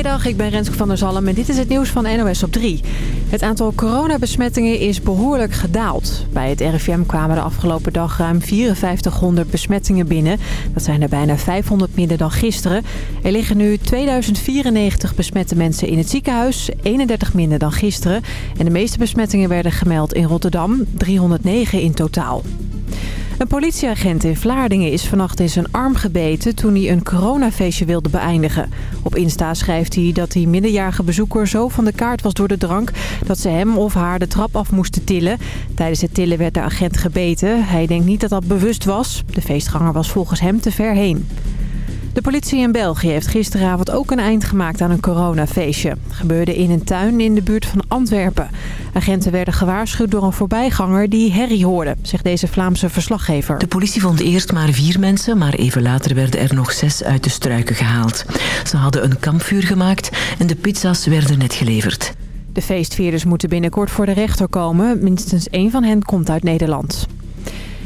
Goedemiddag, ik ben Renske van der Zalm en dit is het nieuws van NOS op 3. Het aantal coronabesmettingen is behoorlijk gedaald. Bij het RIVM kwamen de afgelopen dag ruim 5400 besmettingen binnen. Dat zijn er bijna 500 minder dan gisteren. Er liggen nu 2094 besmette mensen in het ziekenhuis, 31 minder dan gisteren. En de meeste besmettingen werden gemeld in Rotterdam, 309 in totaal. Een politieagent in Vlaardingen is vannacht in zijn arm gebeten toen hij een coronafeestje wilde beëindigen. Op Insta schrijft hij dat die minderjarige bezoeker zo van de kaart was door de drank dat ze hem of haar de trap af moesten tillen. Tijdens het tillen werd de agent gebeten. Hij denkt niet dat dat bewust was. De feestganger was volgens hem te ver heen. De politie in België heeft gisteravond ook een eind gemaakt aan een coronafeestje. gebeurde in een tuin in de buurt van Antwerpen. Agenten werden gewaarschuwd door een voorbijganger die herrie hoorde, zegt deze Vlaamse verslaggever. De politie vond eerst maar vier mensen, maar even later werden er nog zes uit de struiken gehaald. Ze hadden een kampvuur gemaakt en de pizza's werden net geleverd. De feestvierders moeten binnenkort voor de rechter komen. Minstens één van hen komt uit Nederland.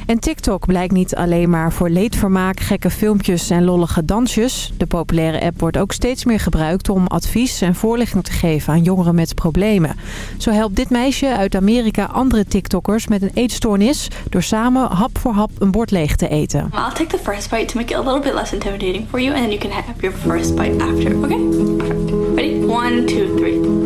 En TikTok blijkt niet alleen maar voor leedvermaak, gekke filmpjes en lollige dansjes. De populaire app wordt ook steeds meer gebruikt om advies en voorlichting te geven aan jongeren met problemen. Zo helpt dit meisje uit Amerika andere TikTokkers met een eetstoornis door samen hap voor hap een bord leeg te eten. I'll take the first bite to make it a little bit less intimidating for you and then you can have your first bite after. Okay? Perfect. Ready? One, two, three.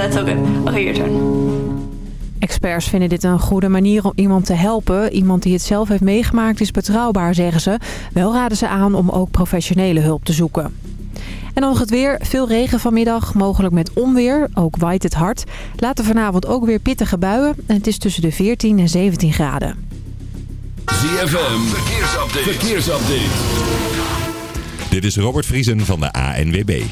That's so good. Okay, your turn. Experts vinden dit een goede manier om iemand te helpen. Iemand die het zelf heeft meegemaakt is betrouwbaar, zeggen ze. Wel raden ze aan om ook professionele hulp te zoeken. En dan nog het weer. Veel regen vanmiddag, mogelijk met onweer. Ook waait het hard. Later vanavond ook weer pittige buien. En het is tussen de 14 en 17 graden. ZFM, verkeersupdate. verkeersupdate. Dit is Robert Vriesen van de ANWB.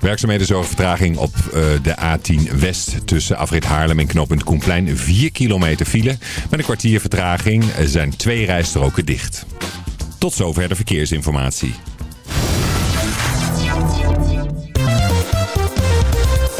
Werkzaamheden zorgen vertraging op uh, de A10 West tussen Afrit Haarlem en knooppunt Koenplein. 4 kilometer file. Met een kwartier vertraging zijn twee rijstroken dicht. Tot zover de verkeersinformatie.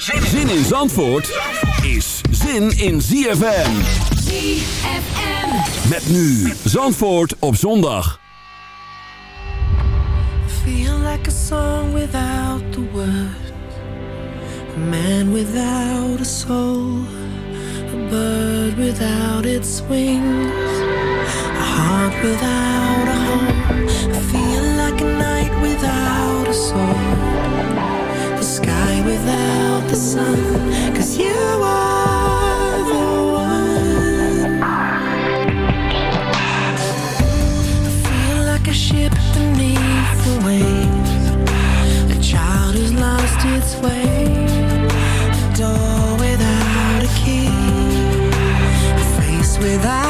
Zin in Zandvoort is zin in ZFM. ZFM. Met nu Zandvoort op zondag. feel like a song without the words, a man without a soul, a bird without its wings, a heart without a home. I feel like a night without a soul, sky without the sun, cause you are the one. I feel like a ship beneath the waves, a child who's lost its way, a door without a key, a face without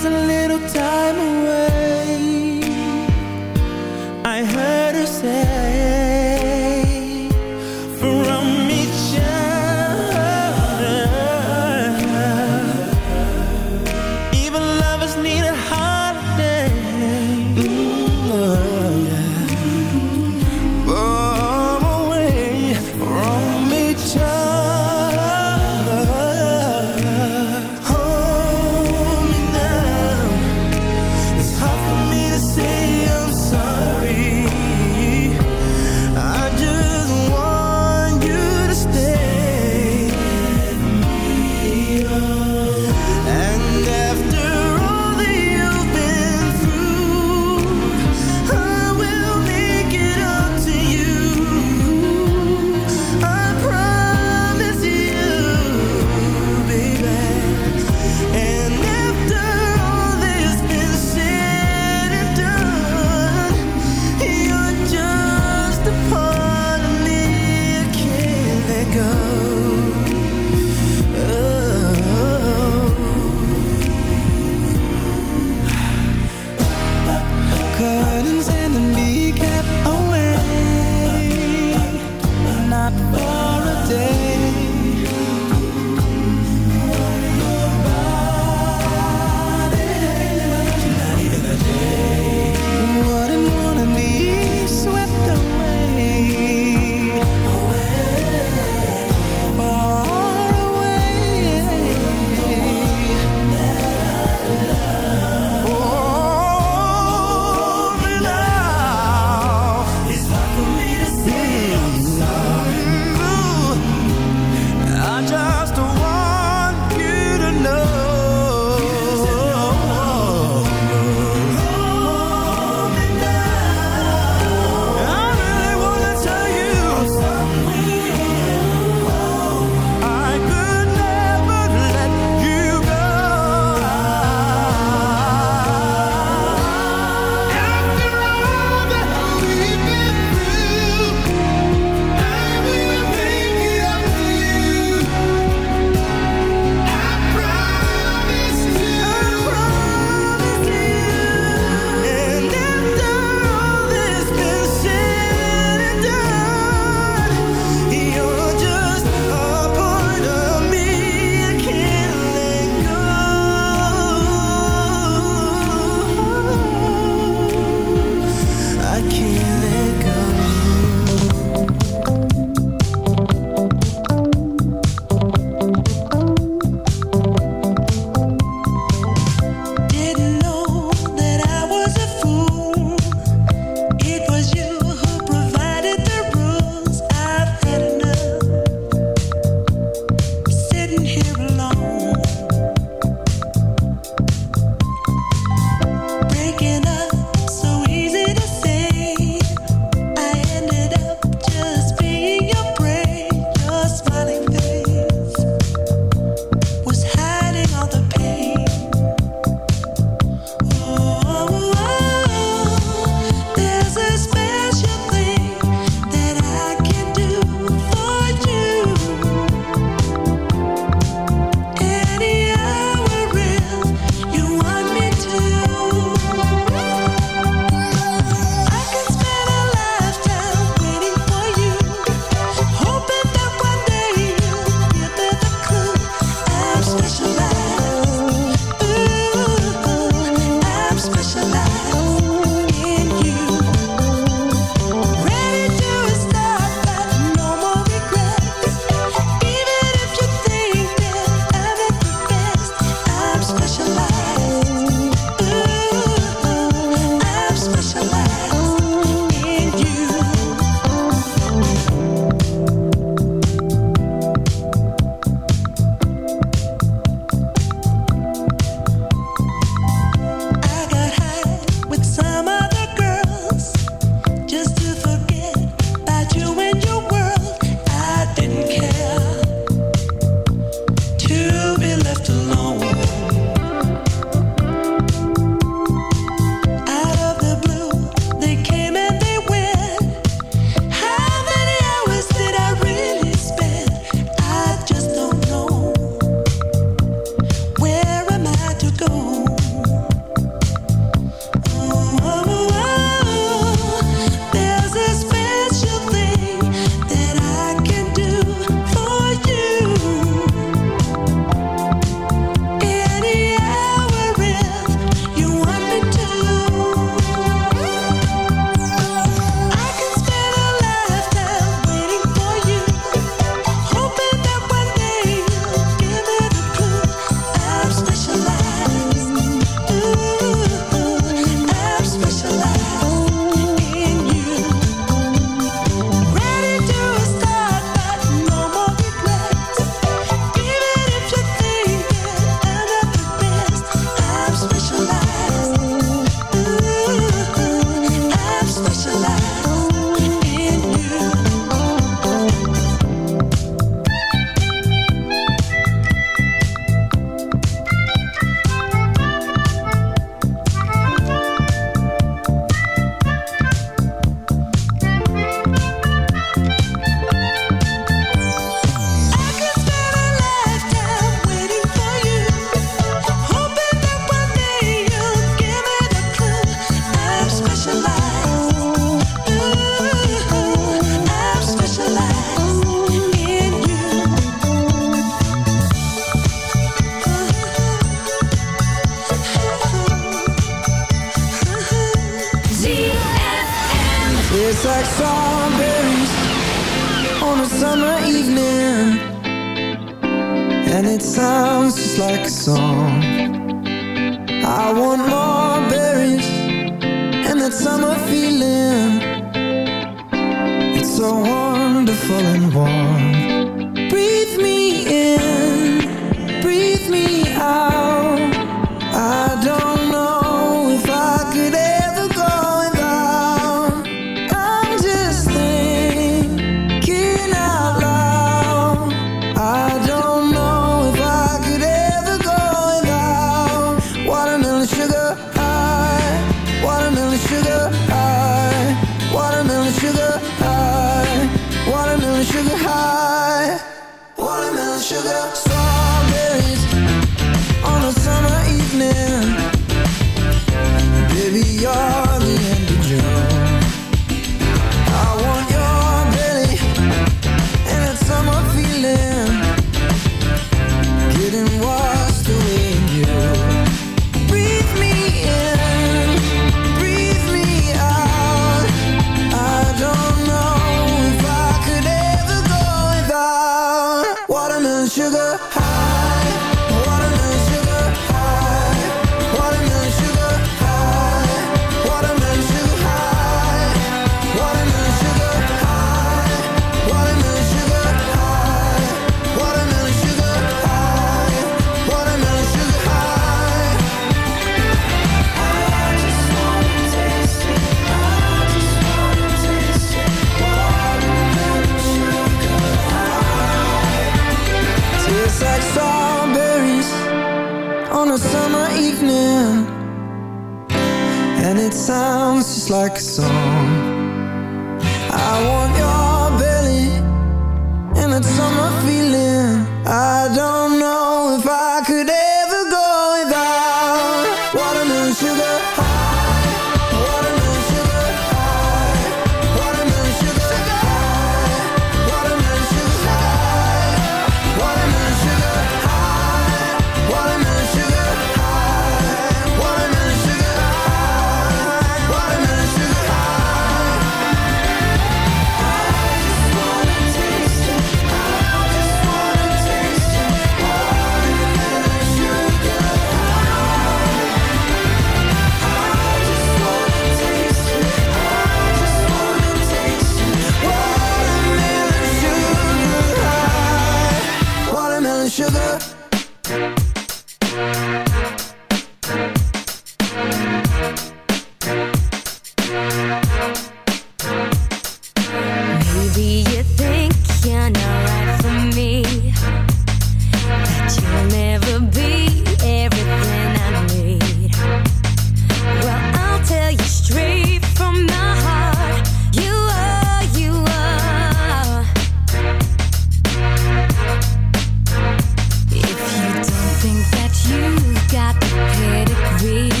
got the pedigree,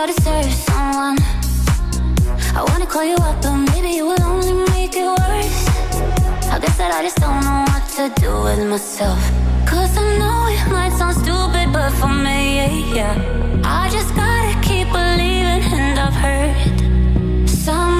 you deserve someone. I wanna call you up, but maybe you will only make it worse. I guess that I just don't know what to do with myself. Cause I know it might sound stupid, but for me, yeah, yeah. I just gotta keep believing and I've heard some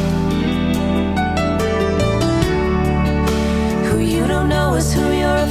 who you're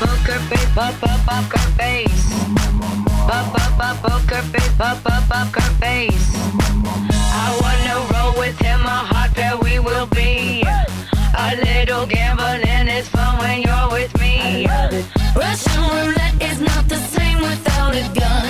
Poker face, poker face. Poker face, poker face. I wanna roll with him, a hot pair we will be. A little gambling is fun when you're with me. Russian roulette is not the same without a gun.